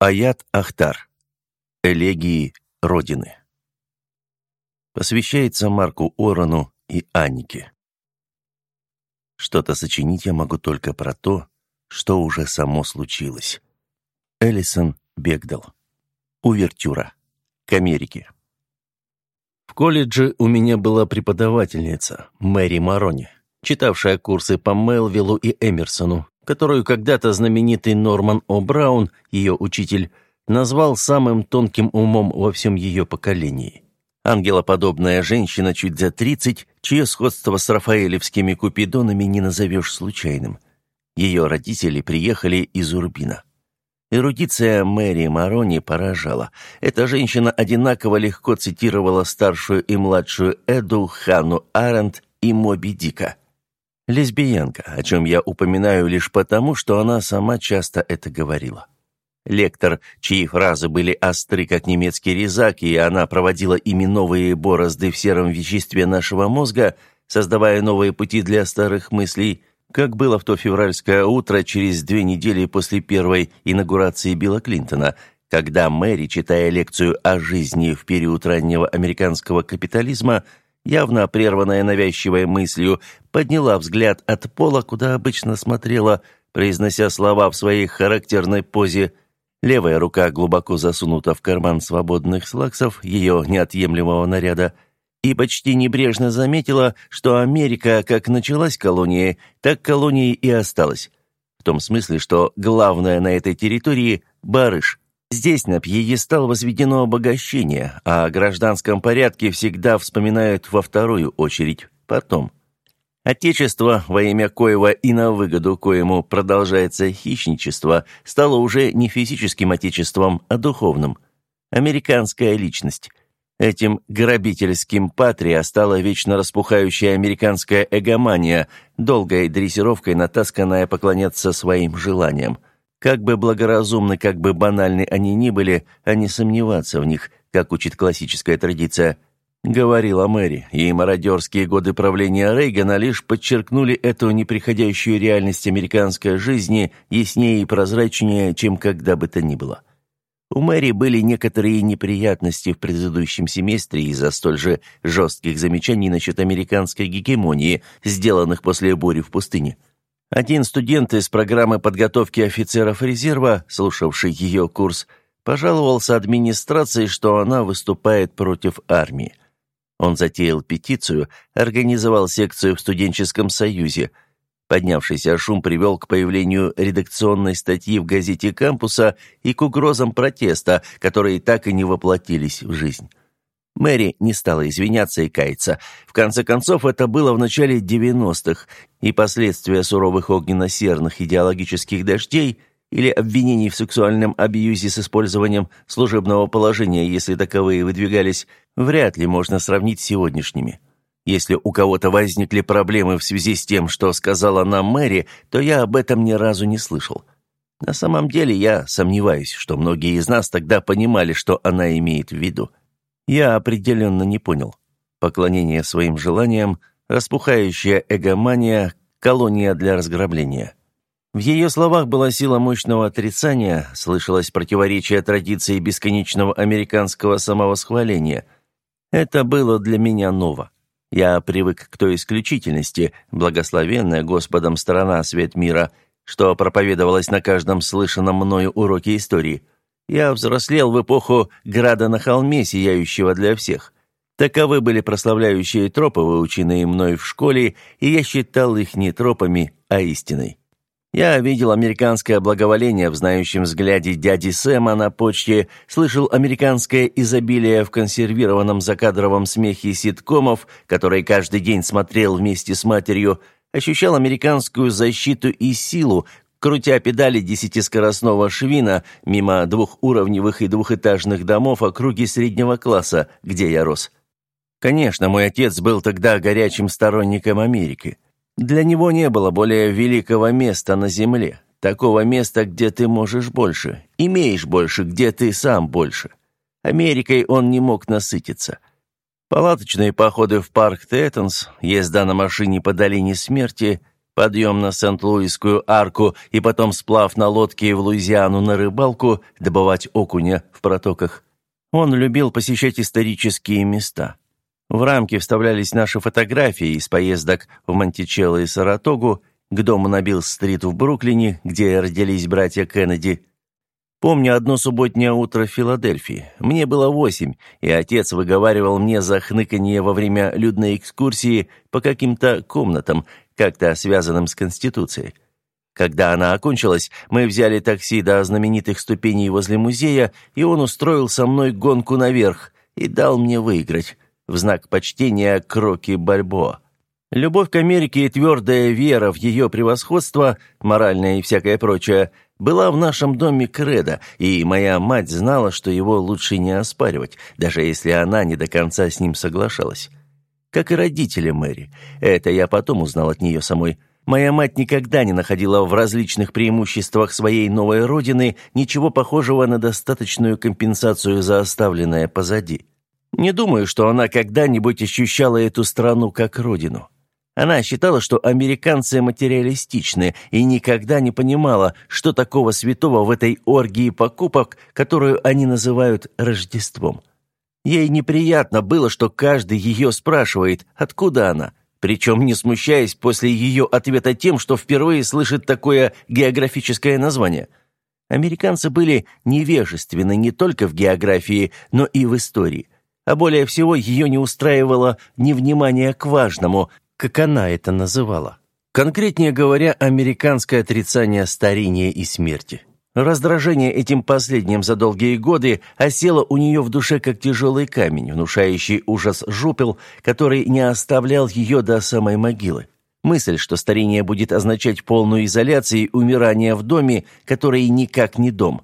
Аят Ахтар. Элегии Родины. Посвящается Марку Орону и Анике. Что-то сочинить я могу только про то, что уже само случилось. Элисон Бегдал. Увертюра. К Америке. В колледже у меня была преподавательница, Мэри Марони, читавшая курсы по Мелвиллу и Эмерсону, которую когда-то знаменитый Норман О. Браун, ее учитель, назвал самым тонким умом во всем ее поколении. Ангелоподобная женщина чуть за тридцать, чье сходство с рафаэлевскими купидонами не назовешь случайным. Ее родители приехали из Урбина. Эрудиция Мэри Марони поражала. Эта женщина одинаково легко цитировала старшую и младшую Эду, Хану Аренд и Моби Дика – Лесбиянка, о чем я упоминаю лишь потому, что она сама часто это говорила. Лектор, чьи фразы были остры, как немецкий резак, и она проводила ими новые борозды в сером веществе нашего мозга, создавая новые пути для старых мыслей, как было в то февральское утро через две недели после первой инаугурации Билла Клинтона, когда Мэри, читая лекцию о жизни в период раннего американского капитализма, явно прерванная навязчивой мыслью, подняла взгляд от пола, куда обычно смотрела, произнося слова в своей характерной позе. Левая рука глубоко засунута в карман свободных слаксов ее неотъемлемого наряда, и почти небрежно заметила, что Америка как началась колонией, так колонией и осталась. В том смысле, что главное на этой территории – барыш – Здесь на пьедестал возведено обогащение, а о гражданском порядке всегда вспоминают во вторую очередь, потом. Отечество, во имя коего и на выгоду коему продолжается хищничество, стало уже не физическим отечеством, а духовным. Американская личность. Этим грабительским патрия стала вечно распухающая американская эгомания, долгой дрессировкой натасканная поклоняться своим желаниям. Как бы благоразумны, как бы банальны они ни были, а не сомневаться в них, как учит классическая традиция. Говорила Мэри, и мародерские годы правления Рейгана лишь подчеркнули эту неприходящую реальность американской жизни яснее и прозрачнее, чем когда бы то ни было. У Мэри были некоторые неприятности в предыдущем семестре из-за столь же жестких замечаний насчет американской гегемонии, сделанных после бури в пустыне. Один студент из программы подготовки офицеров резерва, слушавший ее курс, пожаловался администрации, что она выступает против армии. Он затеял петицию, организовал секцию в студенческом союзе. Поднявшийся шум привел к появлению редакционной статьи в газете кампуса и к угрозам протеста, которые так и не воплотились в жизнь. Мэри не стала извиняться и каяться. В конце концов, это было в начале 90-х, и последствия суровых огненно-серных идеологических дождей или обвинений в сексуальном абьюзе с использованием служебного положения, если таковые выдвигались, вряд ли можно сравнить с сегодняшними. Если у кого-то возникли проблемы в связи с тем, что сказала нам Мэри, то я об этом ни разу не слышал. На самом деле я сомневаюсь, что многие из нас тогда понимали, что она имеет в виду. Я определенно не понял. Поклонение своим желаниям, распухающая эгомания, колония для разграбления. В ее словах была сила мощного отрицания, слышалось противоречие традиции бесконечного американского самовосхваления. Это было для меня ново. Я привык к той исключительности, благословенная Господом сторона свет мира, что проповедовалось на каждом слышанном мною уроке истории – я взрослел в эпоху града на холме, сияющего для всех. Таковы были прославляющие тропы, выученные мной в школе, и я считал их не тропами, а истиной. Я видел американское благоволение в знающем взгляде дяди Сэма на почте, слышал американское изобилие в консервированном закадровом смехе ситкомов, который каждый день смотрел вместе с матерью, ощущал американскую защиту и силу, крутя педали десятискоростного швина мимо двухуровневых и двухэтажных домов округи среднего класса, где я рос. Конечно, мой отец был тогда горячим сторонником Америки. Для него не было более великого места на земле, такого места, где ты можешь больше, имеешь больше, где ты сам больше. Америкой он не мог насытиться. Палаточные походы в парк Тэттонс, езда на машине по долине смерти – подъем на Сент-Луисскую арку и потом сплав на лодке в Луизиану на рыбалку, добывать окуня в протоках. Он любил посещать исторические места. В рамки вставлялись наши фотографии из поездок в Монтичелло и Саратогу, к дому на Билл-стрит в Бруклине, где родились братья Кеннеди. Помню одно субботнее утро в Филадельфии. Мне было восемь, и отец выговаривал мне за хныканье во время людной экскурсии по каким-то комнатам, как-то связанным с Конституцией. Когда она окончилась, мы взяли такси до знаменитых ступеней возле музея, и он устроил со мной гонку наверх и дал мне выиграть в знак почтения к Рокки Бальбоа. Любовь к Америке и твердая вера в ее превосходство, моральное и всякое прочее, была в нашем доме кредо, и моя мать знала, что его лучше не оспаривать, даже если она не до конца с ним соглашалась. Как и родители Мэри. Это я потом узнал от нее самой. Моя мать никогда не находила в различных преимуществах своей новой родины ничего похожего на достаточную компенсацию за оставленное позади. Не думаю, что она когда-нибудь ощущала эту страну как родину. Она считала, что американцы материалистичны и никогда не понимала, что такого святого в этой оргии покупок, которую они называют Рождеством. Ей неприятно было, что каждый ее спрашивает, откуда она, причем не смущаясь после ее ответа тем, что впервые слышит такое географическое название. Американцы были невежественны не только в географии, но и в истории – а более всего ее не устраивало невнимание к важному, как она это называла. Конкретнее говоря, американское отрицание старения и смерти. Раздражение этим последним за долгие годы осело у нее в душе как тяжелый камень, внушающий ужас жупел, который не оставлял ее до самой могилы. Мысль, что старение будет означать полную изоляцию и умирание в доме, который никак не дом.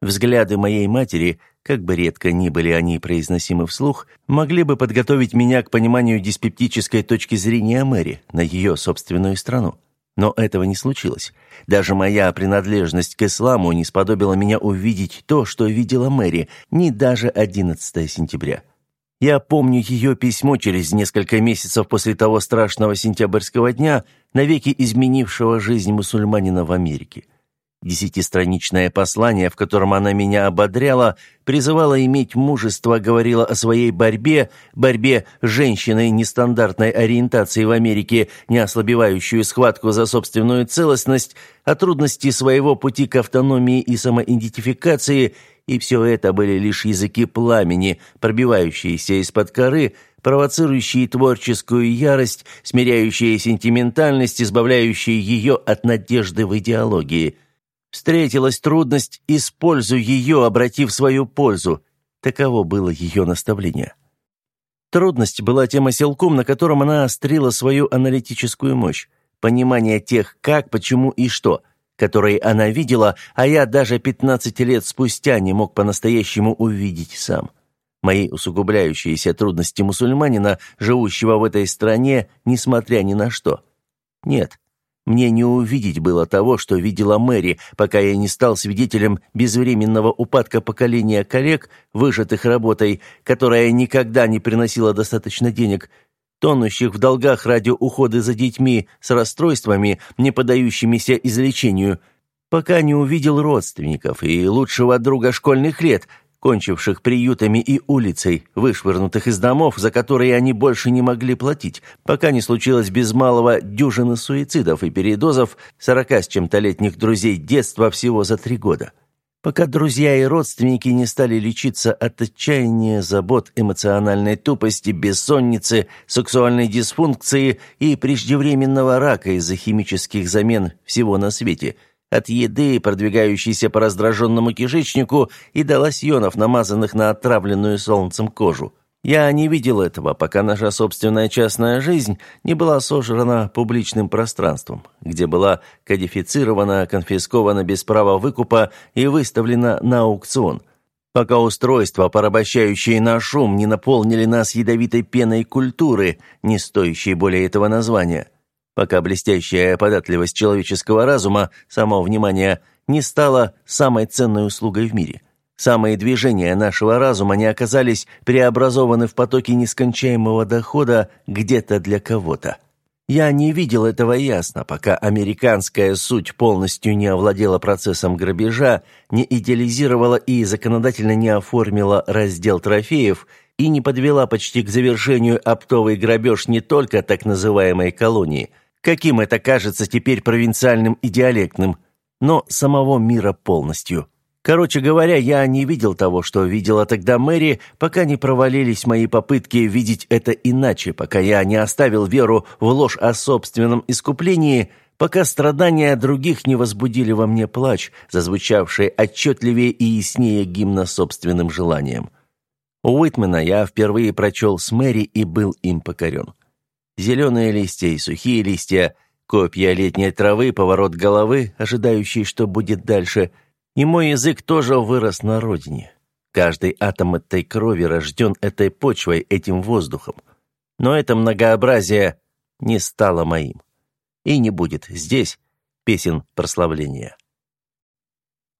Взгляды моей матери – как бы редко ни были они произносимы вслух, могли бы подготовить меня к пониманию диспептической точки зрения Мэри на ее собственную страну. Но этого не случилось. Даже моя принадлежность к исламу не сподобила меня увидеть то, что видела Мэри, ни даже 11 сентября. Я помню ее письмо через несколько месяцев после того страшного сентябрьского дня, навеки изменившего жизнь мусульманина в Америке. Десятистраничное послание, в котором она меня ободряла, призывала иметь мужество, говорила о своей борьбе, борьбе женщины нестандартной ориентации в Америке, не ослабевающую схватку за собственную целостность, о трудности своего пути к автономии и самоидентификации, и все это были лишь языки пламени, пробивающиеся из-под коры, провоцирующие творческую ярость, смиряющие сентиментальность, избавляющие ее от надежды в идеологии – Встретилась трудность, используй ее, обратив свою пользу. Таково было ее наставление. Трудность была тем оселком, на котором она острила свою аналитическую мощь, понимание тех как, почему и что, которые она видела, а я даже 15 лет спустя не мог по-настоящему увидеть сам. Мои усугубляющиеся трудности мусульманина, живущего в этой стране, несмотря ни на что. Нет, мне не увидеть было того, что видела Мэри, пока я не стал свидетелем безвременного упадка поколения коллег, выжатых работой, которая никогда не приносила достаточно денег, тонущих в долгах ради ухода за детьми с расстройствами, не поддающимися излечению, пока не увидел родственников и лучшего друга школьных лет – кончивших приютами и улицей, вышвырнутых из домов, за которые они больше не могли платить, пока не случилось без малого дюжины суицидов и передозов сорока с чем-то летних друзей детства всего за три года. Пока друзья и родственники не стали лечиться от отчаяния, забот, эмоциональной тупости, бессонницы, сексуальной дисфункции и преждевременного рака из-за химических замен всего на свете – от еды, продвигающейся по раздраженному кишечнику, и до лосьонов, намазанных на отравленную солнцем кожу. Я не видел этого, пока наша собственная частная жизнь не была сожрана публичным пространством, где была кодифицирована, конфискована без права выкупа и выставлена на аукцион – пока устройства, порабощающие наш шум, не наполнили нас ядовитой пеной культуры, не стоящей более этого названия пока блестящая податливость человеческого разума, само внимание, не стала самой ценной услугой в мире. Самые движения нашего разума не оказались преобразованы в потоки нескончаемого дохода где-то для кого-то. Я не видел этого ясно, пока американская суть полностью не овладела процессом грабежа, не идеализировала и законодательно не оформила раздел трофеев и не подвела почти к завершению оптовый грабеж не только так называемой колонии, каким это кажется теперь провинциальным и диалектным, но самого мира полностью. Короче говоря, я не видел того, что видела тогда Мэри, пока не провалились мои попытки видеть это иначе, пока я не оставил веру в ложь о собственном искуплении, пока страдания других не возбудили во мне плач, зазвучавший отчетливее и яснее гимна собственным желанием. У Уитмена я впервые прочел с Мэри и был им покорен. Зеленые листья и сухие листья, копья летней травы, поворот головы, ожидающий, что будет дальше — и мой язык тоже вырос на родине. Каждый атом этой крови рожден этой почвой, этим воздухом. Но это многообразие не стало моим. И не будет здесь песен прославления.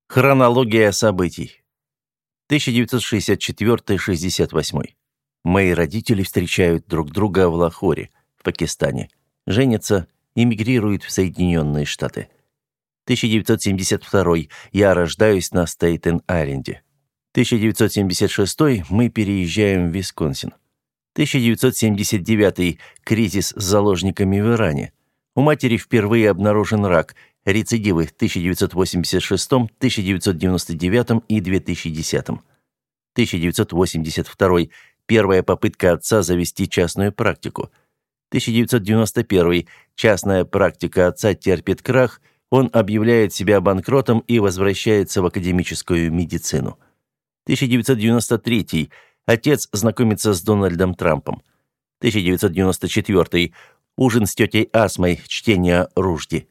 Хронология событий. 1964-68. Мои родители встречают друг друга в Лахоре, Пакистане. Женятся, эмигрируют в Соединенные Штаты. 1972. Я рождаюсь на Стейтен-Айленде. 1976. Мы переезжаем в Висконсин. 1979. Кризис с заложниками в Иране. У матери впервые обнаружен рак. Рецидивы в 1986, 1999 и 2010. 1982. Первая попытка отца завести частную практику. 1991. Частная практика отца терпит крах – он объявляет себя банкротом и возвращается в академическую медицину. 1993. Отец знакомится с Дональдом Трампом. 1994. Ужин с тетей Асмой, чтение Ружди.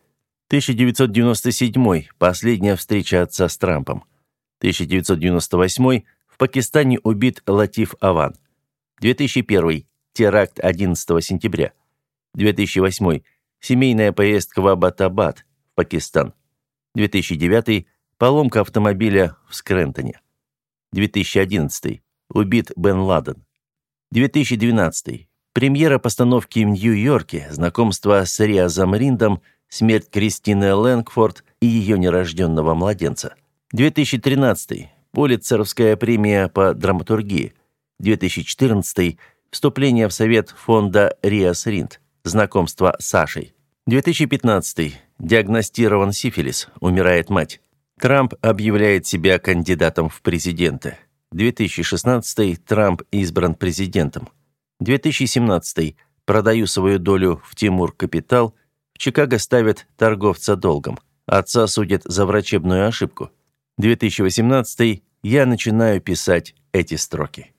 1997. Последняя встреча отца с Трампом. 1998. В Пакистане убит Латиф Аван. 2001. Теракт 11 сентября. 2008. Семейная поездка в Абатабад. Пакистан. 2009. Поломка автомобиля в Скрентоне. 2011. Убит Бен Ладен. 2012. Премьера постановки в Нью-Йорке, знакомство с Риазом Риндом, смерть Кристины Лэнгфорд и ее нерожденного младенца. 2013. Пулитцеровская премия по драматургии. 2014. Вступление в совет фонда Риас Ринд. Знакомство с Сашей. 2015. Диагностирован сифилис, умирает мать. Трамп объявляет себя кандидатом в президенты. 2016 Трамп избран президентом. 2017 продаю свою долю в Тимур Капитал. В Чикаго ставят торговца долгом. Отца судят за врачебную ошибку. 2018 я начинаю писать эти строки.